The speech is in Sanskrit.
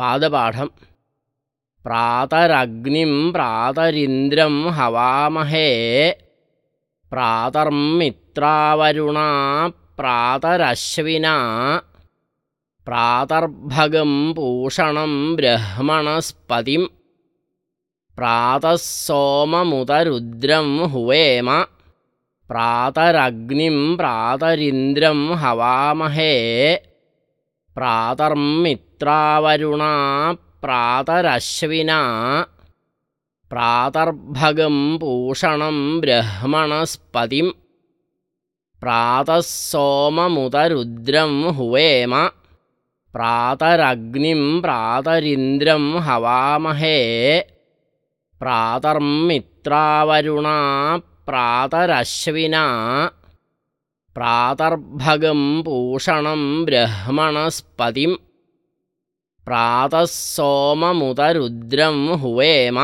पादपाठं प्रातरग्निं प्रातरिन्द्रं हवामहे प्रातर्मित्रावरुणा प्रातरश्विना प्रातर्भगं पूषणं ब्रह्मणस्पतिं प्रातः सोममुतरुद्रं हुवेम प्रातरग्निं प्रातरिन्द्रं हवामहे प्रातर्मित्रावरुणा प्रातरश्विना। प्रातर्भगं पूषणं ब्रह्मणस्पतिं प्रातः सोममुतरुद्रं हुवेम। प्रातरग्निं प्रातरिन्द्रं हवामहे। प्रातर्मित्रावरुणा प्रातरश्विना। प्रातर्भगं पूषणं ब्रह्मणस्पतिं प्रातः सोममुतरुद्रं हुवेम